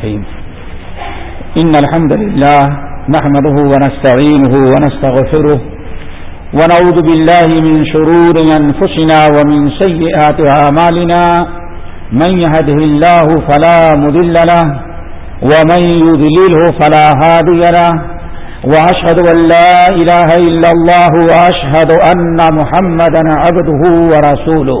الرحيم. إن الحمد لله نحمده ونستعينه ونستغفره ونعوذ بالله من شرور أنفسنا ومن سيئات عمالنا من يهده الله فلا مذل له ومن يذلله فلا هادي له. وأشهد أن لا إله إلا الله وأشهد أن محمدا عبده ورسوله.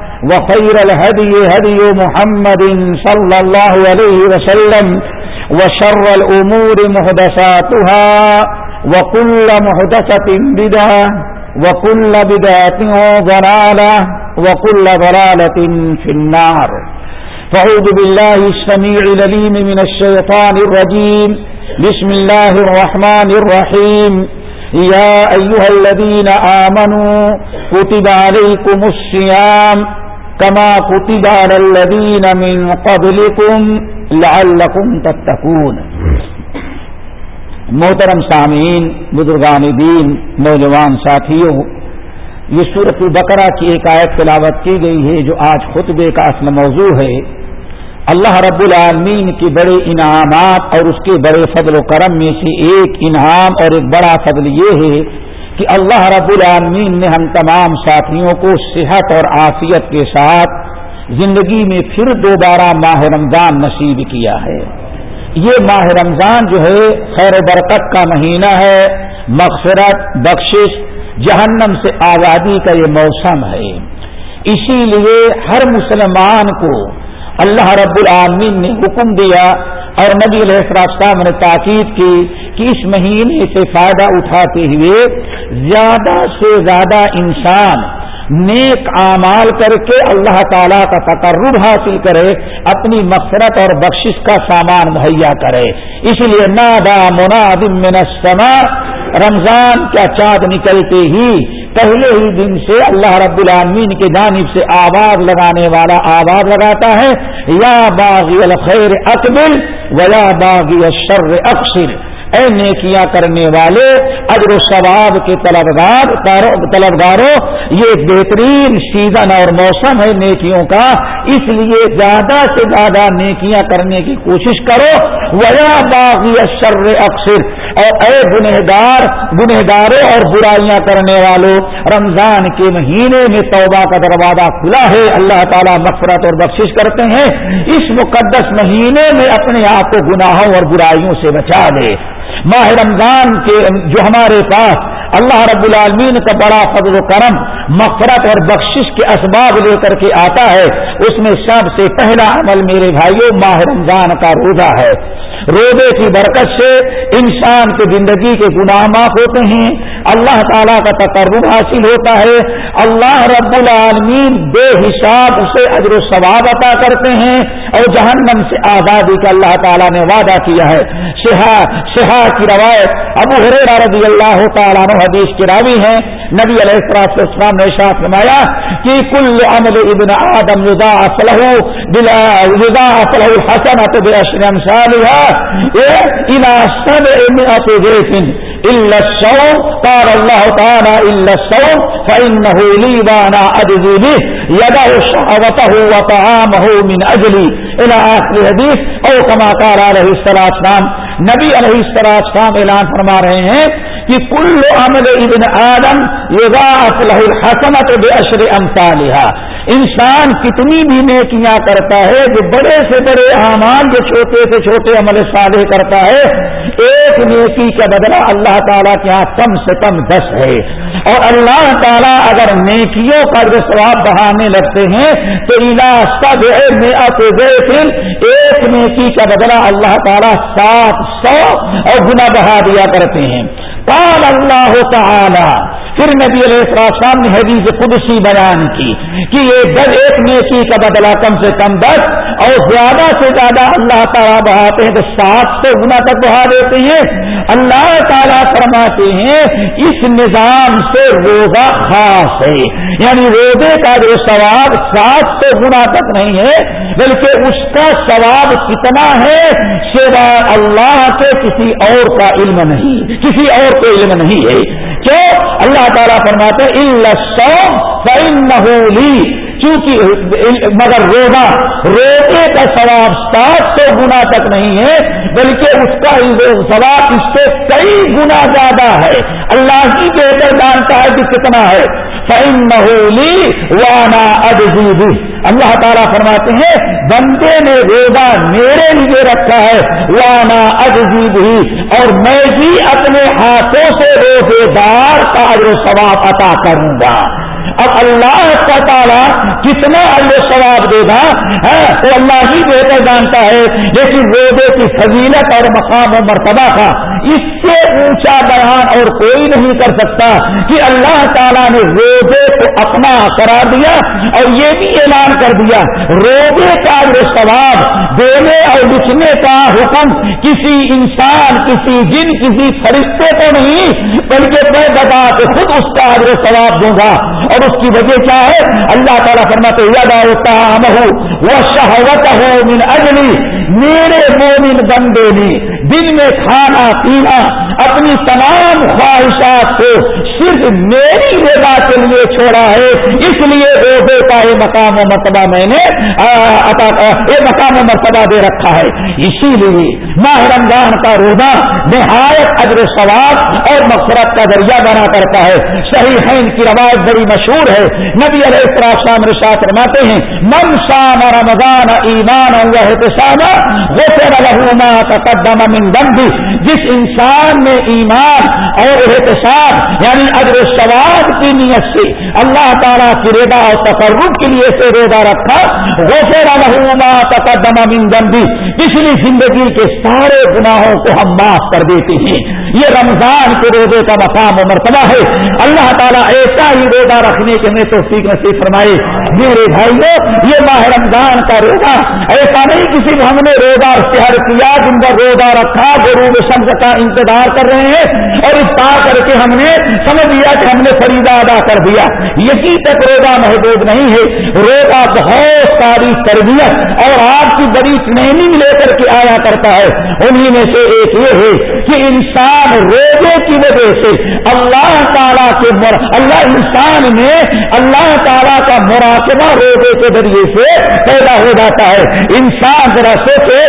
وخير الهدي هدي محمد صلى الله عليه وسلم وشر الأمور مهدساتها وكل مهدسة بدعة وكل بدعة ضلالة وكل ضلالة في النار. فعوذ بالله السميع لليم من الشيطان الرجيم. بسم الله الرحمن الرحيم. يا أيها الذين آمنوا كتب عليكم الصيام كما كتب على الذين من قبلكم لعلكم تتقون. محترم سامعین، بزرگان دین، نوجوان ساتھیوں، یہ صورت البقرہ کی ایک آیت تلاوت کی گئی ہے جو آج خطبے کا اصل موضوع ہے۔ اللہ رب العالمین کے بڑے انعامات اور اس کے بڑے فضل و کرم میں سے ایک انعام اور ایک بڑا فضل یہ ہے کہ اللہ رب العالمین نے ہم تمام ساتھیوں کو صحت اور آفیت کے ساتھ زندگی میں پھر دوبارہ ماہ رمضان نصیب کیا ہے۔ یہ ماہ رمضان جو ہے خیر و برکت کا مہینہ ہے، مغفرت، بخشش، جہنم سے آزادی کا یہ موسم ہے۔ اسی لیے ہر مسلمان کو اللہ رب العالمین نے حکم دیا اور نبی علیہ السلام نے تاکید کی کہ اس مہینے سے فائدہ اٹھاتے ہوئے زیادہ سے زیادہ انسان نیک اعمال کر کے اللہ تعالیٰ کا تقرب حاصل کرے، اپنی مفرت اور بخشش کا سامان مہیا کرے۔ اس لیے نادا منادم من السماء رمضان کا چاند نکلتے ہی پہلے ہی دن سے اللہ رب العالمین کی جانب سے آواز لگانے والا آواز لگاتا ہے، یا باغی الخیر اکبل و یا باغی الشر اکثر اے نیکیاں کرنے والے، اجر و ثواب کے طلبگار طلبگاروں، یہ بہترین سیزن اور موسم ہے نیکیوں کا۔ اس لیے زیادہ سے زیادہ نیکیاں کرنے کی کوشش کرو۔ ویا باغی شر اکثر اور اے گنہدار گنہداروں اور برائیاں کرنے والوں، رمضان کے مہینے میں توبہ کا دروازہ کھلا ہے، اللہ تعالیٰ مفرت اور بخشش کرتے ہیں۔ اس مقدس مہینے میں اپنے آپ کو گناہوں اور برائیوں سے بچا لے۔ ماہ رمضان کے جو ہمارے پاس اللہ رب العالمین کا بڑا فضل و کرم مفرت اور بخشش کے اسباب لے کر کے آتا ہے، اس میں سب سے پہلا عمل میرے بھائیوں ماہ رمضان کا روزہ ہے۔ روزے کی برکت سے انسان کی زندگی کے گناہ معاف ہوتے ہیں۔ اللہ تعالیٰ کا تقرب حاصل ہوتا ہے۔ اللہ رب العالمین بے حساب اسے اجر و ثواب عطا کرتے ہیں۔ اور جہنم سے آزادی کا اللہ تعالیٰ نے وعدہ کیا ہے۔ شہا کی روایت ابو حریر رضی اللہ تعالیٰ حدیث کی راوی ہیں۔ نبی علیہ السلام نے شاہ فرمایا کہ کل عمل ابن آدم یدا اصلح بلا یدا اصلح الحسنۃ باشر امثالها الى قال الله تعالى الا الصوم فانه لي وانا به شهوته وطعامه من اجلي الى اخر الحديث او كما قال عليه الصلاه والسلام نبی علیہ السلام اعلان فرما رہے ہیں کہ کل عمل ابن آدم یضاعف له الحسنت باشر امثالها انسان کتنی بھی نیکیاں کرتا ہے، جو بڑے سے بڑے اعمال، جو چھوٹے سے چھوٹے عمل صالح کرتا ہے، ایک نیکی کا بدلہ اللہ تعالیٰ کے یہاں کم سے کم دس ہے۔ اور اللہ تعالیٰ اگر نیکیوں کا جو ثواب بڑھانے لگتے ہیں، تو سب ایک نیکی کا بدلہ اللہ تعالیٰ سات سو اور گنا بڑھا دیا کرتے ہیں۔ قال اللہ تعالی پھر نبی علیہ السلام نے حدیث قدسی بیان کی کہ یہ دس ایک نیکی کا بدلہ کم سے کم دس اور زیادہ سے زیادہ اللہ تعالیٰ بڑھاتے ہیں تو سات سو گنا تک بڑھا دیتے ہیں۔ اللہ تعالیٰ فرماتے ہیں اس نظام سے روزہ خاص ہے۔ یعنی روزے کا جو ثواب سات سو گنا تک نہیں ہے، بلکہ اس کا ثواب کتنا ہے سوا اللہ کے کسی اور کا علم نہیں۔ کسی اور کو علم نہیں ہے۔ کیوں اللہ تعالیٰ فرماتے اللہ سو فن چونکہ مگر روزہ روزے کا ثواب سات سو گنا تک نہیں ہے، بلکہ اس کا ثواب اس سے کئی گنا زیادہ ہے۔ اللہ ہی بہتر جانتا ہے کہ کتنا ہے۔ وانا ادیب اللہ تعالیٰ فرماتے ہیں، بندے نے روزہ میرے لیے رکھا ہے وانا ادیب ہی اور میں بھی اپنے ہاتھوں سے روزے دار کا جو ثواب عطا کروں گا۔ اب اللہ کا تعالیٰ کتنا اللہ ثواب دے گا ہاں، تو اللہ ہی بہتر جانتا ہے۔ لیکن روزے کی فضیلت اور مقام و مرتبہ کا اس سے اونچا بیان اور کوئی نہیں کر سکتا کہ اللہ تعالیٰ نے روزے کو اپنا قرار دیا اور یہ بھی اعلان کر دیا، روزے کا جو ثواب، دینے اور لکھنے کا حکم کسی انسان، کسی جن، کسی فرشتے کو نہیں، بلکہ میں بتا کے خود اس کا جو ثواب دوں گا۔ اور اس کی وجہ کیا ہے؟ اللہ تعالیٰ کرنا تو یاد ہوتا ہوں وہ شہوت ہو من اجلی میرے مومن بندے نے دن میں کھانا پینا اپنی تمام خواہشات کو صرف میری رضا کے لیے چھوڑا ہے۔ اس لیے روزے کا یہ مقام و مرتبہ میں نے یہ مقام و مرتبہ دے رکھا ہے۔ اسی لیے ماہ رمضان کا روزہ نہایت اجر ثواب اور مقصرت کا ذریعہ بنا کرتا ہے۔ صحیح ہے ان کی روایت بڑی مشہور ہے۔ نبی علیہ السلام رشاط فرماتے ہیں، من شام رمضان ایمان احتسامہ وہ ما تقدم من بندی جس انسان نے ایمان اور احتساب یعنی اجر ثواب کی نیت سے اللہ تعالیٰ کی ریدا اور تقرب کے لیے سے ریدا رکھا۔ وہ تقدم من بندی پچھلی زندگی کے سارے گناہوں کو ہم معاف کر دیتے ہیں۔ یہ رمضان کے روزے کا مقام و مرتبہ ہے۔ اللہ تعالیٰ ایسا ہی روزہ رکھنے کے میں توفیق نصیب فرمائے۔ میرے بھائیوں یہ ماہ رمضان کا روزہ ایسا نہیں کسی ہم نے روزہ شہر کیا، جن کا روزہ رکھا، غروب شمس کا انتظار کر رہے ہیں۔ اور افطار کر کے ہم نے سمجھ لیا کہ ہم نے فریدہ ادا کر دیا۔ یہی تک روزہ محدود نہیں ہے۔ روزہ بہت ساری تربیت اور آپ کی بڑی ٹریننگ لے کر کے آیا کرتا ہے۔ انہیں میں سے ایک یہ ہے کہ انسان روزے کی وجہ سے اللہ تعالیٰ کے مر... اللہ انسان میں اللہ تعالیٰ کا مراقبہ روزے کے ذریعے سے پیدا ہو جاتا ہے۔ انسان ذرا سوچے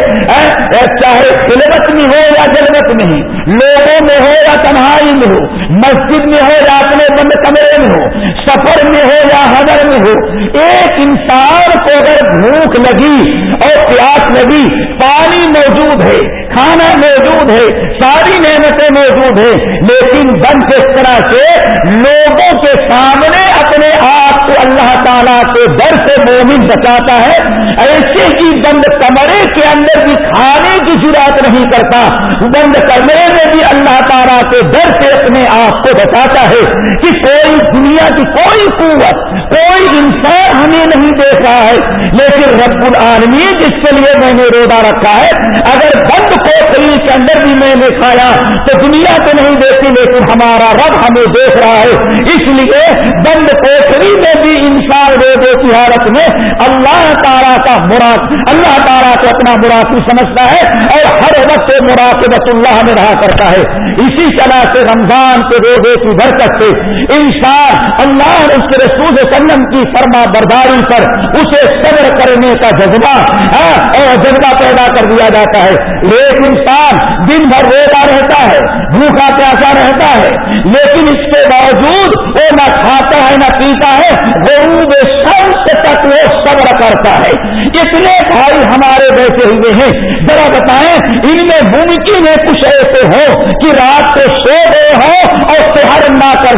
چاہے خلوت میں ہو یا جلوت میں ہی لوگوں میں ہو یا تنہائی میں ہو مسجد میں ہو یا اپنے بند کمرے میں ہو سفر میں ہو یا حضر ایک انسان کو اگر بھوک لگی اور پیاس لگی، پانی موجود ہے، کھانا موجود ہے، ساری نعمتیں موجود ہیں، لیکن بند اس طرح سے لوگوں کے سامنے اپنے آپ کو اللہ تعالیٰ کے در سے مومن بچاتا ہے ایسے ہی بند کمرے کے اندر بھی کھانے کی ضرورت نہیں کرتا، بند کمرے میں بھی اللہ تعالیٰ کے در سے اپنے آپ کو بچاتا ہے کہ کوئی دنیا کی کوئی قوت، کوئی انسان ہمیں نہیں دیکھ رہا ہے۔ لیکن رب العالمین جس کے لیے میں نے رودا رکھا ہے، اگر بند کوٹری کے اندر بھی میں نے کھایا تو دنیا تو نہیں دیکھتی، لیکن ہمارا رب ہمیں دیکھ رہا ہے۔ اس لیے بند کوٹری میں بھی انسان روزے کی حالت میں اللہ تعالیٰ کا مراد، اللہ تعالیٰ کو اپنا مراقب سمجھتا ہے اور ہر وقت مراقبت اللہ میں رہا کرتا ہے۔ اسی طرح سے رمضان کے روزے کی برکت سے انسان اللہ اور اس کے رسول سلم کی فرما برداری پر اسے صبر کرنے کا جذبہ ہاں، جذبہ پیدا کر دیا جاتا ہے۔ ایک انسان دن بھر روتا رہتا ہے، بھوکا پیاسا رہتا ہے، لیکن اس کے باوجود وہ نہ کھاتا ہے، نہ پیتا ہے، غروب شمس تک وہ صبر کرتا ہے۔ اتنے بھائی ہمارے بیٹھے ہوئے ہیں۔ ذرا بتائیں، ان میں ممکن ہے کچھ ایسے ہو کہ رات کو سو گئے ہوں اور شہر نہ کر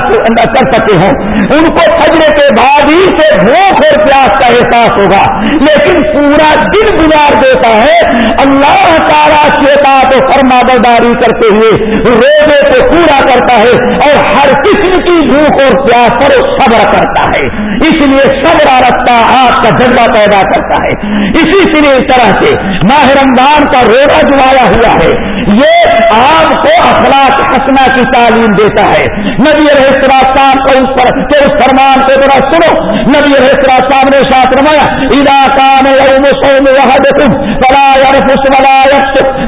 سکے ہوں۔ ان کو فجرے کے بعد ہی سے بھوک اور پیاس کا احساس ہوگا۔ لیکن پورا دن گزار دیتا ہے۔ اللہ تعالیٰ چیتا و فرما برداری کرتے ہوئے روزے کو پورا کرتا ہے اور ہر قسم کی بھوک اور پیاس پر صبر کرتا ہے۔ اس لیے صبر رکھتا آپ کا جذبہ پیدا کرتا ہے۔ اسی لیے اس طرح سے ماہ رمضان کا روزہ جو آیا ہوا ہے۔ یہ آپ کو اخلاق ہنسنا کی تعلیم دیتا ہے۔ نبی رہسرا صاحب کو اس پر کے اس فرمان کو ذرا سنو۔ نبی رہسرا صاحب نے ساتھ رمایا علاقہ میں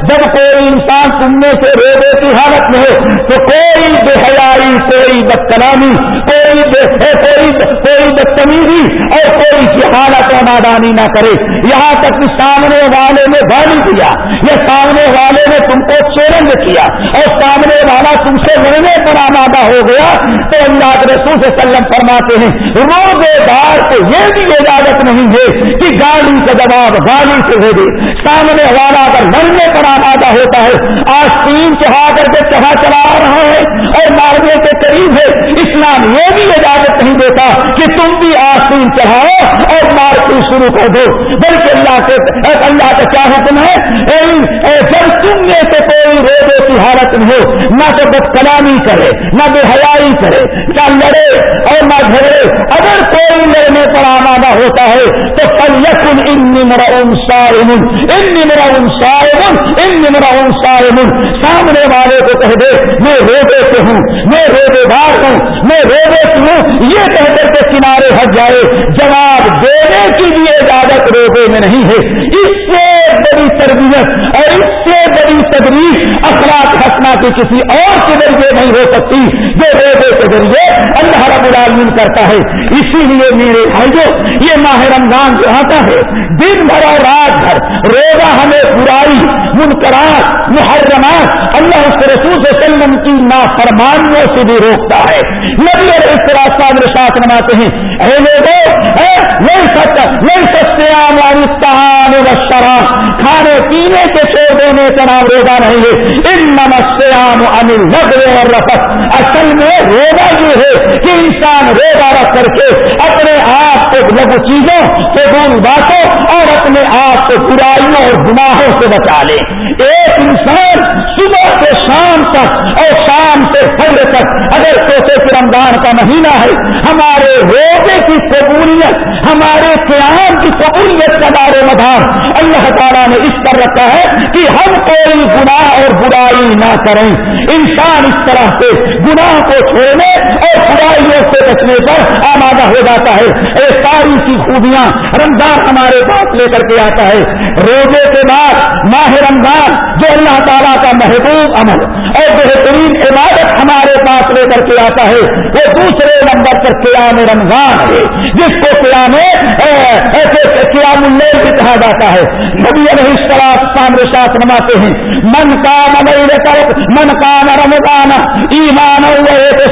جب کوئی انسان سننے سے روزے کی حالت میں ہو، تو کوئی بے حیائی، کوئی بد کلامی کوئی کوئی کوئی بدتمیزی اور کوئی جہالت و نادانی نہ کرے۔ یہاں تک کہ سامنے والے نے گالی دیا، یا سامنے والے نے تم کو چیلنج کیا اور سامنے والا تم سے لڑنے پر آمادہ ہو گیا تو اللہ کے رسول سے سلم فرماتے ہیں روزے دار کو یہ بھی اجازت نہیں ہے کہ گالی کا جواب گالی سے دے دے۔ سامنے والا اگر لڑنے پر آمادہ ہوتا ہے، آج تین چڑھا کر کے چڑھا چلا رہا ہے اور مارنے کے قریب ہے، اسلام یہ بھی اجازت نہیں دیتا کہ تم بھی آستین چڑھاؤ اور مارکی شروع کر دو۔ بلکہ اللہ کے اللہ کا کیا حکم ہے؟ جب تم میں سے کوئی ہو، نہ تو بد کلامی کرے، نہ بے حیائی کرے، نہ لڑے اور نہ جھگڑے۔ اگر کوئی لڑنے پر آمادہ ہوتا ہے، تو کل یقن ان نمرا ان سارمن ان نمرا ان ان نمرا ان سامنے والے کو کہہ دے، میں روزے سے ہوں، میں روزے دار ہوں، میں روزے سے ہوں۔ یہ کہہ کر کے کنارے ہٹ جائے، جواب دینے کی بھی اجازت روزے میں نہیں ہے۔ اس سے بڑی تربیت اور اس سے بڑی تدریس اخلاق ہسنا کی کسی اور کے ذریعے نہیں ہو سکتی جو روزے کے ذریعے اللہ رب العالمین کرتا ہے۔ اسی لیے میرے بھائیو یہ ماہ رمضان جو آتا ہے، دن بھر اور رات بھر روزہ ہمیں برائی، منکرات، محرمات اللہ اس رسول سے سلم کی نافرمانیوں سے بھی روکتا ہے۔ نبی اور اس راستہ میں ساتھ نماتے ہیں، اے لوگوں نہیں سچ نہیں سچتے عام شراب، کھانے پینے کے چھوڑ دینے کا نام روزہ نہیں ہے۔ ان نمستے عام انل اور رفت اصل میں روزہ یہ ہے کہ انسان روزہ رکھ کر کے اپنے آپ کو لگو چیزوں فضول باتوں اور اپنے آپ کو برائیوں اور گناہوں سے بچا لے۔ ایک انسان صبح سے شام تک اور شام سے فجر تک اگر سوچے کہ رمضان کا مہینہ ہے، ہمارے روزے کی قبولیت، ہمارے قیام کی قبولیت کا دار مدار اللہ تعالیٰ نے اس پر رکھا ہے کہ ہم کوئی گناہ اور برائی نہ کریں۔ انسان اس طرح سے گناہ کو چھوڑنے اور برائیوں سے بچنے پر آمادہ ہو جاتا ہے۔ اے ساری سی خوبیاں رمضان ہمارے پاس لے کر کے آتا ہے۔ روزے کے بعد ماہ رمضان جو اللہ تعالیٰ کا محبوب عمل اور بہترین عبادت ہمارے پاس لے کر کے آتا ہے، وہ دوسرے نمبر پر قیام رمضان ہے، جس کو قیام اللیل بھی کہا جاتا ہے۔ نبی علیہ السلام سامنے ساتھ نماتے ہیں۔ من کا من من کام رمضان ایمان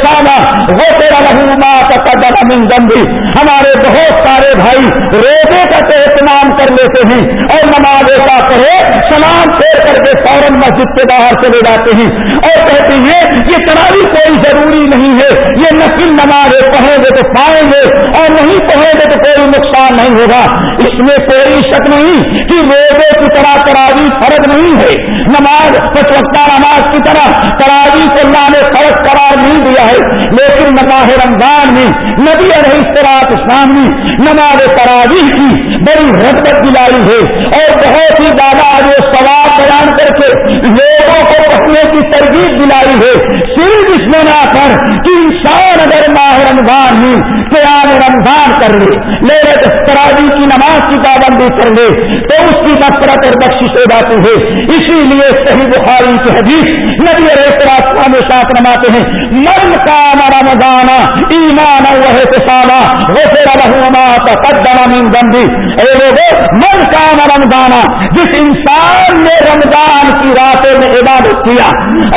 سانا وہ تیرا رہنما کا قدر من گندی ہمارے بہت سارے بھائی روزے کا تو اہتمام کر لیتے ہیں اور نماز کا پڑھے سلام پھیر کر کے فوراً مسجد کے باہر چلے جاتے ہیں۔ اور کہتے ہیں، یہ تراوی کوئی ضروری نہیں ہے۔ یہ نفل نماز پڑھیں گے تو پائیں گے اور نہیں پڑھیں گے تو کوئی نقصان نہیں ہوگا۔ اس میں کوئی شک نہیں کہ روزے کی طرح تراوی فرض نہیں ہے۔ نماز وقت نماز کی طرح تراوی کو اللہ نے فرض قرار نہیں دیا ہے، لیکن نماز رمضان میں نبی علیہ السلام اسلام نے نماز تراویح کی بڑی رغبت دلائی ہے اور بہت ہی زیادہ جو سوال بیان کر کے لوگوں کو پڑھنے کی ترغیب دلائی ہے۔ صرف اس میں نہ کر کہ انسان اگر ماہ رمضان میں قیام رمضان کر لے لے تراویح کی نماز کی پابندی کر لے تو اس کی نفرت اور بخش ہو جاتی ہے۔ اسی لیے صحیح بخاری کی حدیث نبی ریسرا وسلم ساتھ نماتے ہیں، من کا رمضان ایمان وہ سالا وہ پھر رحمات قدم من گندی اے لوگوں من کا رمضان، جس انسان نے رمضان کی راتوں میں عبادت کیا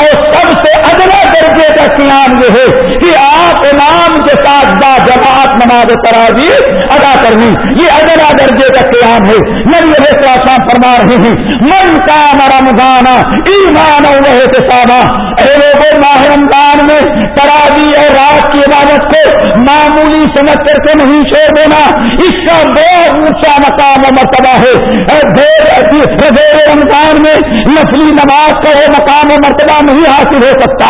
اور سب سے ادنا درجے کا قیام یہ ہے کہ آپ امام کے ساتھ با جماعت نماز تراجی ادا کرنی۔ یہ ادنا درجے کا قیام ہے۔ نبی علیہ السلام فرما رہے ہیں، من کا رمضان ایمان وہ سالا اے لوگوں ماہ رمضان میں تراجی اور رات کی عبادت کو معمولی سمجھ کر کے نہیں چھوڑ دینا۔ اس کا بہت اونچا مقام و مرتبہ ہے۔ رمضان میں نسلی نماز کا وہ مقام و مرتبہ نہیں حاصل ہو سکتا۔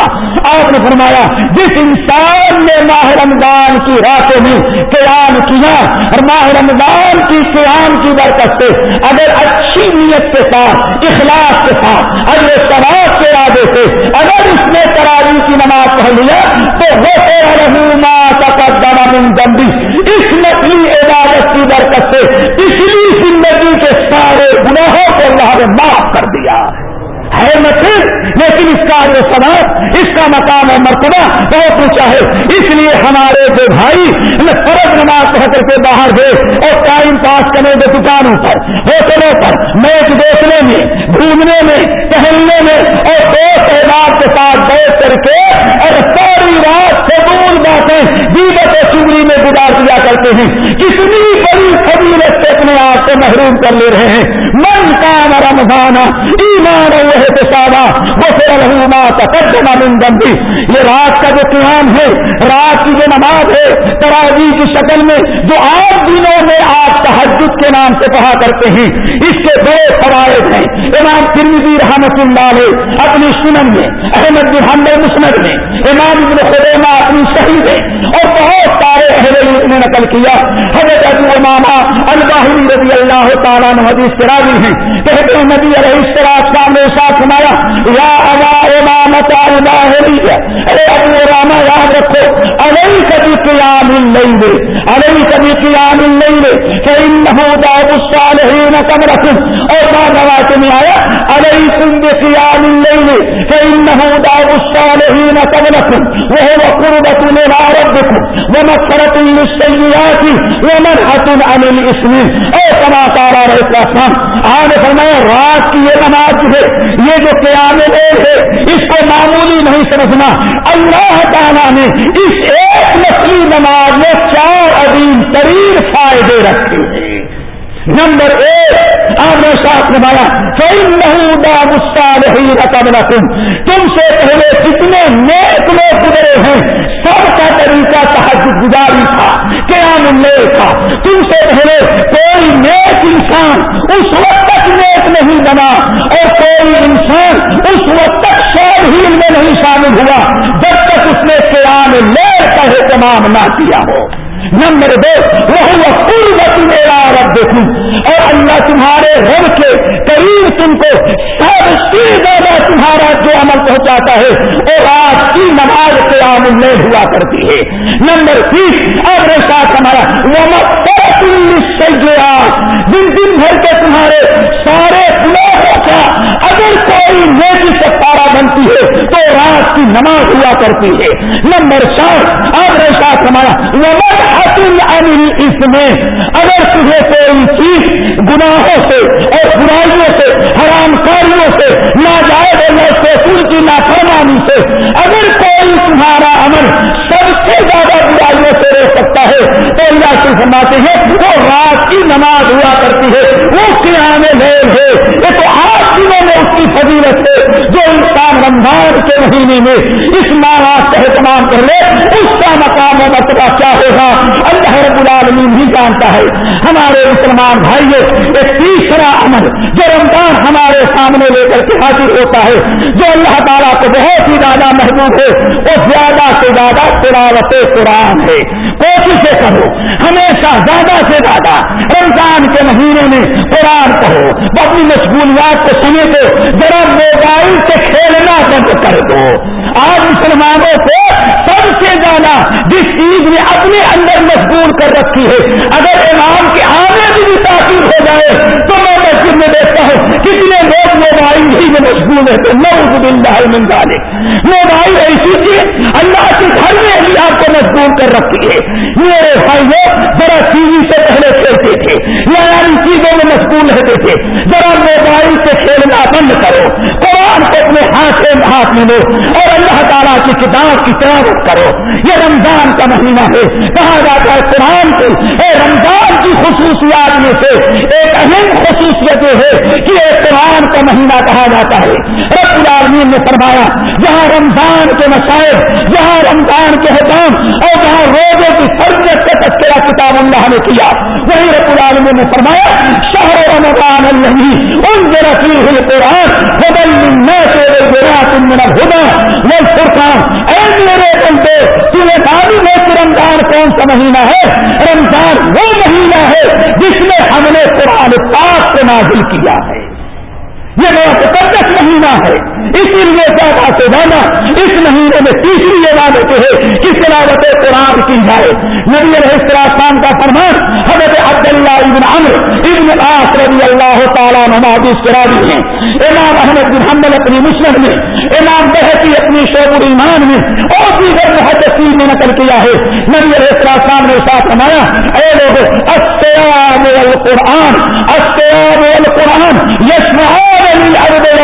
آپ نے فرمایا، جس انسان نے ماہ رمضان کی راتوں میں قیام کیا، اور ماہ رمضان کی قیام کی برکت سے، اگر اچھی نیت کے ساتھ اخلاق کے ساتھ اگر سماج کے ارادے سے، اگر اس نے تراوی کی نماز پڑھ لیا، تو وہ رہنما تقدم من جمبی اس نقلی عبادت کی برکت سے، پچھلی زندگی کے سارے گناہوں کو اللہ نے معاف کر دیا۔ ہے پھر لیکن اس کا جو سبب اس کا مقام اور مرتبہ بہت اونچا ہے۔ اس لیے ہمارے جو بھائی فرض نماز پڑھ کر کے باہر گئے اور ٹائم پاس کرنے کے دکانوں پر ہوٹلوں پر، میچ دیکھنے میں، گھومنے میں، ٹہلنے میں اور دوست احباب کے ساتھ بیٹھ کر کے اور ساری رات فضول باتیں دیبت و میں گزار دیا کرتے ہیں۔ کتنی اپنے آپ کو محروم کر لے رہے ہیں۔ من کام رمضان، ایمان وہ یہ رات کا جو قیام ہے، رات کی جو نماز ہے تراوی کی شکل میں جو آٹھ دنوں میں آپ تحجد کے نام سے کہا کرتے ہیں، اس کے دو فوائد ہیں۔ امام ترمیزی رحمت اللہ نے اپنی سنن میں، احمد محمد مسند میں، امام ابن خدیمہ اپنی شہید ہے اور بہت سارے اہل نے نقل کیا۔ حضرت ابو امامہ الباہری رضی اللہ تعالیٰ نے حدیث کے راضی ہیں۔ کہتے ہیں، نبی علیہ السلام نے ساتھ سنایا یا ابا امامت الباہری ارے ابو راما یاد رکھو علیہ کبھی قیام اللیل علیہ کبھی قیام اللیل فإنه داب الصالحین کمرکم اور بار روایت میں آیا؟ علیکم بقیام اللیل فإنه داب الصالحین کمرکم وهو قربة لنا ربكم ومغفرة للسيئات ومنحة عن الاسم۔ اے کما تارا رہتا آج فرمایا، رات کی یہ نماز ہے، یہ جو قیام ہے، اس کو معمولی نہیں سمجھنا۔ اللہ تعالیٰ نے اس ایک نسلی نماز میں چار عظیم ترین فائدے رکھے۔ نمبر ایک، آپ نے ساتھ نمایا کوئی نہیں غصہ نہیں رقم تم سے پہلے کتنے نیک لوگ گزرے ہیں۔ سب کا طریقہ تحجد گزاری تھا، قیام اللیل تھا۔ تم سے پہلے کوئی نیک انسان اس وقت تک نیک نہیں بنا، اور کوئی انسان اس وقت تک شہر میں نہیں شامل ہوا، جب تک اس نے قیام اللیل کا اہتمام نہ کیا ہو۔ نمبر دو وہ بتی میرا رب دیکھوں اور اللہ تمہارے رب کے قریب تم کو سب سے زیادہ تمہارا جو عمل پہنچاتا ہے اور آج کی نماز قیام میں ہوا کرتی ہے۔ نمبر تیس اور ساتھ ہمارا وہ جن دن بھر کے تمہارے سارے گناہوں کا اگر کوئی نیکی سے پارا بنتی ہے تو رات کی نماز ہوا کرتی ہے۔ نمبر چار اور ساتھ ہمارا وہ اس میں اگر تجھے کوئی چیز گناہوں سے اور برائیوں سے حرام کاریوں سے، ناجائز سے کی نافرمانی سے، اگر کوئی تمہارا عمل سب سے زیادہ برائیوں سے روک سکتا ہے، تو اللہ سے فرماتے ہیں، وہ رات کی نماز ہوا کرتی ہے، وہ قیام لیل ہے۔ یہ تو آج دنوں میں اس کی فضیلت ہے، جو انسان رمضان کے مہینے میں اس مہاراج کا اہتمام کر لے۔ اس کا مقام و مرتبہ کیا ہوگا؟ اللہ رب العالمین بھی جانتا ہے۔ ہمارے مسلمان بھائیوں ایک تیسرا عمل جو رمضان ہمارے سامنے لے کر کے حاضر ہوتا ہے، جو اللہ تعالیٰ کو بہت ہی زیادہ محبوب ہے وہ زیادہ سے زیادہ تلاوت قرآن ہے۔ کوششیں کرو، ہمیشہ زیادہ سے زیادہ رمضان کے مہینے میں قرآن کہو اپنی مشغولیات کو سنے ذرا موبائل سے کھیلنا بند کر دو۔ آج مسلمانوں کو سب سے زیادہ جس چیز نے اپنے اندر مجبور کر رکھی ہے، اگر امام کے آنے میں بھی تاثیر ہو جائے، تو ہوں کتنے لوگ موبائل ہی میں مشغول رہتے من ذالک۔ موبائل ایسی چیز اللہ کے گھر میں بھی آپ کو مشغول کر رکھتی ہے۔ میرے بھائی ذرا ٹی وی سے پہلے کھیلتے تھے۔ یا ان چیزوں میں مشغول رہتے تھے۔ ذرا موبائل سے کھیلنا بند کرو۔ قرآن کو اپنے ہاتھ ہاتھ میں لو اور اللہ تعالیٰ کی کتاب کی تلاوت کرو۔ یہ رمضان کا مہینہ ہے۔ کہا جاتا ہے قرآن کو اے رمضان کی خصوصیات میں سے ایک اہم خصوصیت یہ ہے کہ یہ قرآن کا مہینہ کہا جاتا ہے۔ رب العالمین نے فرمایا، جہاں رمضان کے مسائل جہاں رمضان کے حکام، اور جہاں روزے کی فرضیت کا تذکرہ کتاب اللہ نے کیا، وہی رب العالمین نے فرمایا، شہر رمضان اللہ ان جرفی ہوئی قرآن بدل الناس والبينات من الهدى والفرقان۔ اے میرے بندے، تمہیں معلوم رمضان کون سا مہینہ ہے؟ رمضان وہ مہینہ ہے جس میں ہم نے قرآن پاک کو نازل کیا ہے۔ یہ بڑا مقدس مہینہ ہے۔ اسی لیے زیادہ سے زیادہ اس مہینے میں تیسری عبادت ہے کہ تلاوت قرآن کی جائے۔ نبی علیہ السلام کا فرمان حضرت عبداللہ ابن عمر ابن آس رضی اللہ تعالیٰ نماز کرادی ہیں۔ امام احمد بن حمل اپنی مسلم میں، امام بحثی اپنی شعب الایمان میں اور دیگر محدثین نے نقل کیا ہے۔ نبی علیہ السلام نے ساتھ فرمایا، اے لوگ السیاب القرآن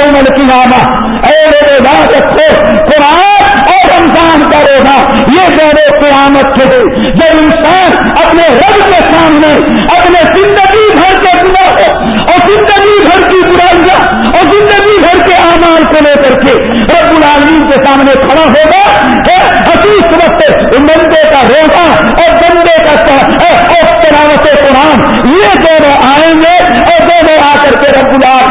السیاب القرآن یسمعون رکھو قرآن اور رمضان کا روزہ، یہ دونوں قیامت کے دے جب انسان اپنے رب کے سامنے، اپنے زندگی بھر کے گناہوں اور زندگی بھر کی برائیاں اور زندگی بھر کے اعمال کو لے کر کے رب العالمین کے سامنے کھڑا ہوگا حقیق وقت بندے کا روزہ اور بندے کا اور تلاوت قرآن، یہ دونوں آئیں گے اور دونوں آ کر کے رب العالمین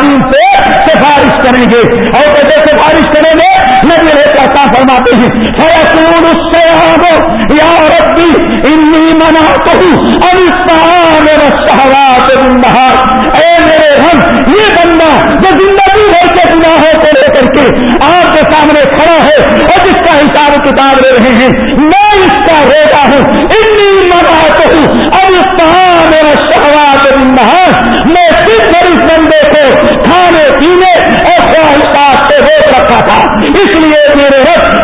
کریں گے اور کیسے سفارش کریں گے نبی کہتا فرماتے ہیں فیقول السیاب یا ربی انی منا کہوں انسان شہوات بالنہار اے میرے ہم یہ بندہ جو زندگی بھر کے گناہوں کو لے کر کے آپ کے سامنے کھڑا ہے اور جس کا حساب کتاب لے رہے ہیں، میں اس کا روزہ ہوں۔ انی منا کہوں انسان شہوات بالنہار میں صرف اس بندے کو کھانے پینے اور خواہشات سے روک رکھا تھا؟ اس لیے میرے رب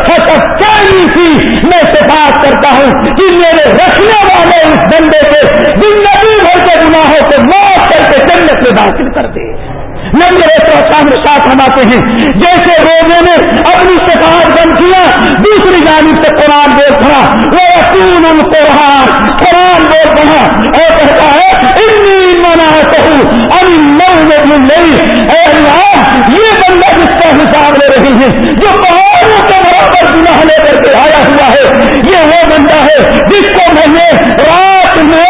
چاہیے تھی۔ میں سفارش کرتا ہوں کہ میرے رکھنے والے اس بندے کے زندگی بھر کے گناہوں کو معاف کر کے جنت میں داخل کر دے۔ نبی سامنے ساتھ ہماتے ہیں۔ جیسے روزے نے اپنی شفاعت کیا دوسری جانب سے قرآن بول پڑا وہ اصول قرآن قرآن بول پڑا اور کہتا ہے، انی منا کہوں ابھی نو میں نہیں اے اللہ، یہ بندہ جس کا حساب لے رہی ہے، جو پہاڑوں کے برابر گناہ لے کر کے آیا ہوا ہے، یہ وہ بندہ ہے جس کو میں نے رات میں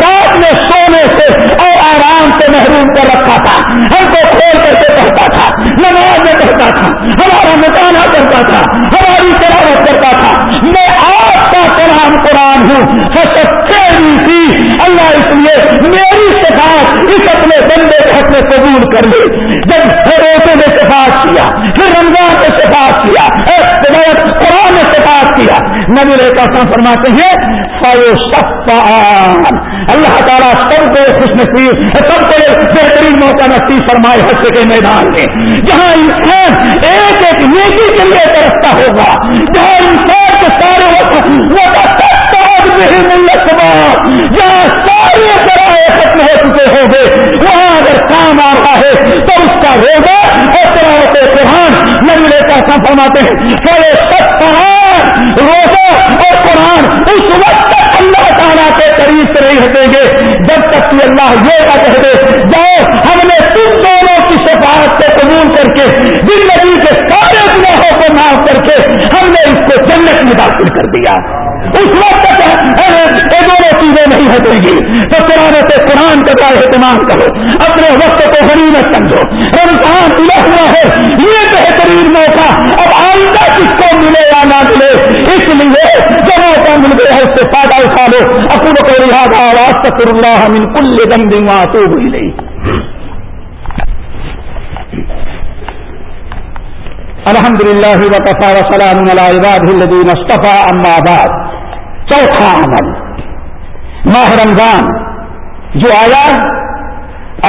رات میں سونے سے اور آرام سے محروم کر رکھا تھا۔ ہم کو نماز کرتا تھا، ہمارا مکانا کرتا تھا، ہماری تلاوت کرتا تھا۔ میں آپ کا کلام قرآن ہوں تھی۔ اللہ اس لیے میری سفارش اس اپنے بندے کو اپنے قبول کر لے جب روزے نے سفارش کیا پھر رمضان نے سفارش کیا قرآن نے سفارش کیا نبی ریکا فرماتے ہیں اللہ تعالیٰ سب کو خوش نصیب سب کو بہترین موقع نصیب فرمائے حصے کے میدان میں۔ جہاں انسان ایک ایک نیکی کے لیے ترستا ہوگا، جہاں انسان کے سارے جہاں سارے ذرائع ختم ہو چکے ہوں گے، وہاں اگر کام آ رہا ہے تو اس کا روزہ اور تلاوت قرآن نبی کا فرماتے ہیں بڑے ستار روزہ اور قرآن اس وقت اللہ تعالیٰ کے قریب سے نہیں ہٹیں گے۔ جب تک کہ اللہ یہ نہ کہہ دے، جاؤ، ہم نے تم دونوں کی شفاعت کو قبول کر کے زندگی کے سارے گناہوں کو معاف کر کے ہم نے اس کو جنت میں داخل کر دیا۔ اس وقت تک یہ دونوں چیزیں نہیں ہٹیں گی۔ تو قرآن سے قرآن کا کا اہتمام کرو۔ اپنے وقت کو غنیمت سمجھو۔ رمضان ملا ہوا ہے، یہ بہترین موقع۔ اب آئندہ کس کو ملے یا نہ ملے؟ اس لیے جو موقع مل گیا ہے اس سے فائدہ اٹھا لو اپنے کو لہٰذا آواز تک اللہ من کل دم دیں تو ہوئی نہیں الحمد للہ وقفا وسلام عباد الدین مصطفیٰ اما بعد چوتھا عمل؟ ماہ رمضان جو آیا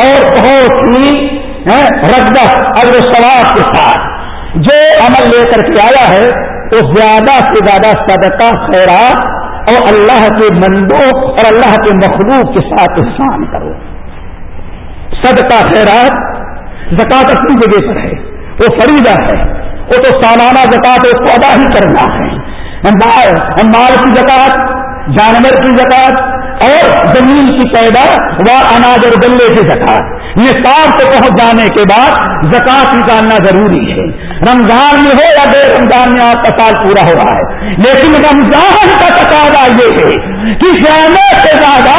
اور بہت ہی رقبہ اگر ثواب کے ساتھ۔ جو عمل لے کر کے آیا ہے، وہ زیادہ سے زیادہ صدقہ، خیرات اور اللہ کے مندوں اور اللہ کے مخلوق کے ساتھ احسان کرو۔ صدقہ خیرات زکات اپنی جگہ پر ہے۔ وہ فریدہ ہے۔ وہ تو سالانہ زکات اس کو ادا ہی کرنا ہے۔ مال کی زکات جانور کی زکات اور زمین کی پیدا و اناج اور گلے کی زکات نصاب سے پہنچ جانے کے بعد زکات نکالنا ضروری ہے۔ رمضان میں ہو یا بے رمضان میں آپ کا سال پورا ہو رہا ہے، لیکن رمضان کا تقاضا یہ ہے کہ زیادہ سے زیادہ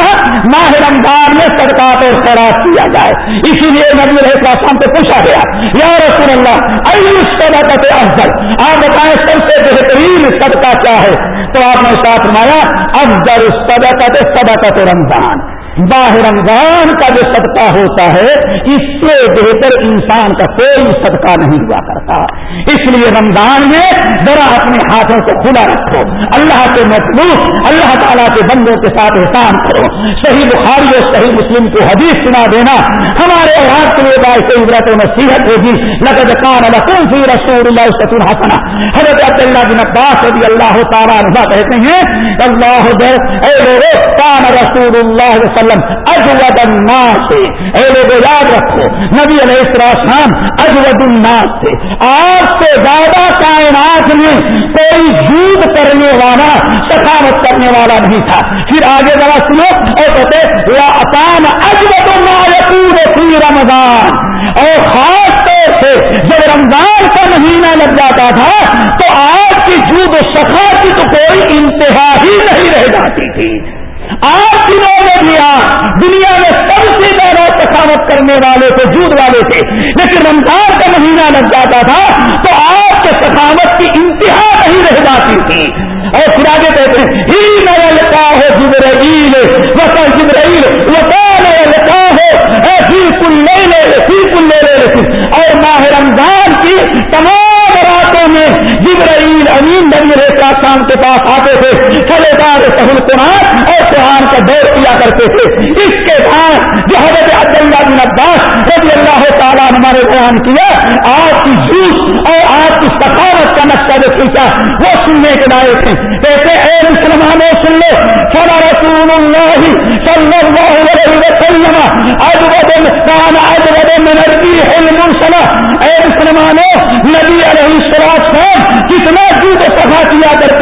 ماہ رمضان میں سرکار اور خیرات کیا جائے۔ اسی لیے نبی رہے شام سے پوچھا گیا، یا رسول اللہ ایوش صدقت افضل؟ آپ بتائیں سب سے بہترین صدقہ کیا ہے؟ تو آپ نے ساتھ مایا افضل صدقت صدقت رمضان۔ باہ رمضان کا جو صدقہ ہوتا ہے، اس سے بہتر انسان کا کوئی صدقہ نہیں ہوا کرتا۔ اس لیے رمضان میں ذرا اپنے ہاتھوں کو کھلا رکھو۔ اللہ کے مخلوق، اللہ تعالیٰ کے بندوں کے ساتھ احسان کرو۔ صحیح بخاری اور صحیح مسلم کو حدیث سنا دینا۔ ہمارے ہاتھ کے لیے باعث عبرت و نصیحت ہوگی۔ لگد کان رسول فی رسول اللہ سطن حسنا حضرت عبداللہ بن عباس رضی اللہ تعالیٰ رضا کہتے ہیں، اللہ اے کان رسول اللہ وسلم وسلم اجود الناس. سے اے لوگ یاد رکھو، نبی علیہ السلام اجود الناس. سے آج سے زیادہ کائنات میں کوئی جھوٹ کرنے والا سخاوت کرنے والا نہیں تھا. پھر آگے ذرا سنو اور کہتے وہ اپان اجود فی رمضان. اور خاص طور سے، جب رمضان کا مہینہ لگ جاتا تھا، تو آج کی جھوٹ سخا کی تو کوئی انتہا ہی نہیں رہ جاتی تھی. آج دنوں میں بھی دنیا میں سب سے زیادہ سخاوت کرنے والے تھے، جھوٹ والے تھے۔ لیکن رمضان کا مہینہ لگ جاتا تھا تو آج کے سخاوت کی انتہا نہیں رہ جاتی تھی۔ اور پھر آگے کہتے ہیں، ہی نیا لکھا ہے جبرائیل وسا جبرائیل وسا نیا لکھا ہے لے لے لے لے اور ماہ رمضان کی تمام راتوں میں جبرائیل امین نبی ریسا شام کے پاس آتے تھے۔ فلے دار سہل قرآن اور قرآن کا دور کیا کرتے تھے۔ اس کے بعد جو حضرت عبداللہ بن عباس رضی اللہ تعالیٰ ہمارے بیان کیا، آپ کی جھوٹ اور آپ کی سخاوت کا نقشہ جو کھینچا، وہ سننے کے لائق تھے کہتے اے مسلمانوں، سن لو۔ فلا رسول اللہ صلی اللہ علیہ وسلم۔ اجود کان اجود من الريح المرسلہ اے مسلمانوں، نبی علیہ السلام کتنا جھوٹ سفا کیا کرتے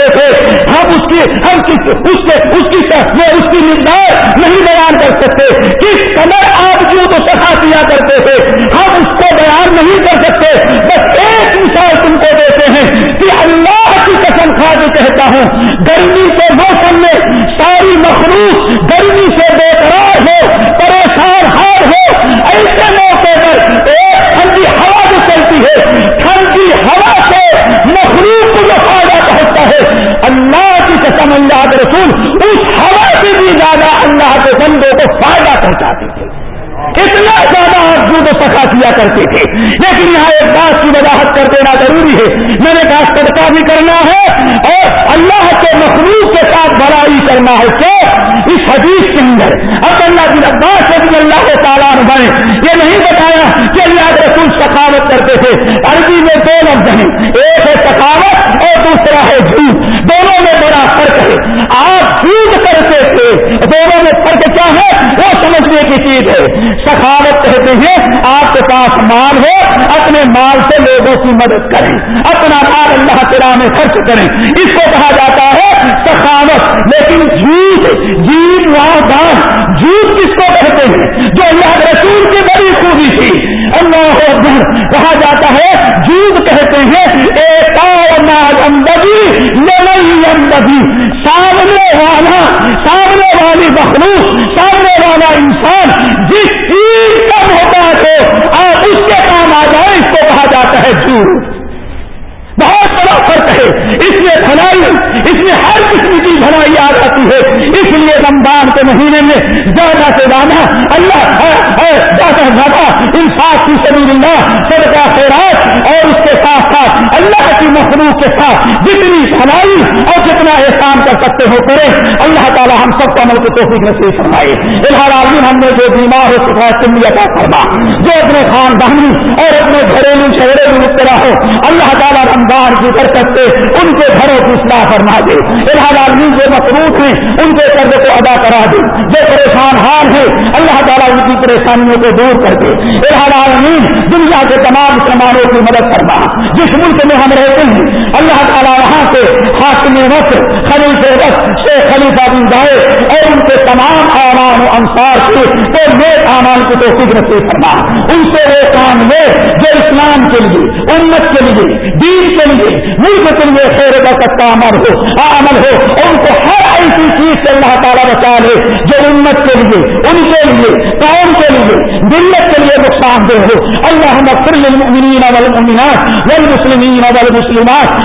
ہم اس کی ہم اس کے، اس کی اس کی مقدار نہیں بیان کر سکتے۔ کس قدر آپ جھوٹ سفا کیا کرتے تھے ہم اس کو بیان نہیں کر سکتے۔ بس ایک مثال تم کو دیتے ہیں کہ اللہ کی قسم کھا کے کہتا ہوں، گرمی کے موسم میں ساری مخلوق گرمی سے بے قرار ہو پریشان کیا کرتے تھے۔ لیکن یہاں ایک بات کی وضاحت کر دینا ضروری ہے۔ میں نے کہا صدقہ بھی کرنا ہے اور اللہ کے مخلوق کے ساتھ بڑائی کرنا ہے۔ کیوں؟ اس حدیث کے اندر اب اللہ کی عباس سے بھی اللہ کے تعالیٰ بنے یہ نہیں بتایا کہ اللہ کے رسول سخاوت کرتے تھے۔ عربی میں دو لفظ ہیں۔ ایک ہے سخاوت اور دوسرا ہے جھوٹ۔ دونوں میں بڑا فرق ہے۔ آپ جھوٹ کرتے تھے۔ دونوں میں فرق کیا ہے؟ وہ سمجھنے کی چیز ہے۔ سخاوت کہتے ہیں، آپ کے پاس مال ہو اپنے مال سے لوگوں کی مدد کریں۔ اپنا مال اللہ تعالیٰ میں خرچ کریں۔ اس کو کہا جاتا ہے سخاوت۔ لیکن جھوٹ جیت دان جھوٹ کس کو کہتے ہیں؟ جو اللہ رسول کی بڑی خوبی تھی۔ اللہ اکبر، کہا جاتا ہے، جھوٹ کہتے ہیں ایک سامنے والا سامنے والی مخلوق سامنے والا انسان جس چیز کم ہوتا ہے آپ اس کے کام آ جائیں اس کو کہا جاتا ہے جھوٹ۔ بہت بڑا فرق ہے۔ اس میں بھلائی، اس میں ہر قسم کی بھلائی آ جاتی ہے اس لیے رمضان کے مہینے میں زیادہ سے زیادہ اللہ زیادہ زیادہ انصاف کی سبھی اللہ سب خیرات، اور اس کے ساتھ ساتھ اللہ کی مخلوق کے ساتھ جتنی بھلائی اور جتنا احسان کر سکتے ہو کرے اللہ تعالیٰ ہم سب کو عمل کی توفیق نصیب فرمائے۔ الحال عالمی ہم نے جو بیمار ہو چکا ہے چمیا کا فرما؟ جو اپنے خاندانی اور اپنے گھریلو جھگڑے میں مبتلا ہو، اللہ تعالیٰ رمضان کی برکت سے ان کے گھروں کی اصلاح فرما دے۔ الحال عالمی جو مصروف ہیں، ان کے قرض کو ادا کرا دے۔ جو پریشان حال ہے اللہ تعالیٰ ان کی پریشانیوں کو دور کر دے۔ الحال دنیا کے تمام مسلمانوں کی مدد کرنا جس ملک میں ہم رہتے ہیں اللہ تعالیٰ وہاں سے حاصل وقت خلیف وقت شیخ خلیفہ بن جائے اور ان کے تمام اعمال و انصار سے تو نیک اعمال کی توفیق نصیب کرنا ان سے وہ کام لے جو اسلام کے لیے، امت کے لیے، دین کے لیے، ملک کے لیے خیر کا سکتا عمل ہو عمل ہو۔ اور ان کو ہر ایسی چیز سے اللہ تعالیٰ بچا لے جو امت کے لیے، ان کے لیے، قوم کے لیے ملت کے لیے نقصان دہ ہو۔ اللہ مغفر للمؤمنین والمؤمنات والمسلمین والمسلمات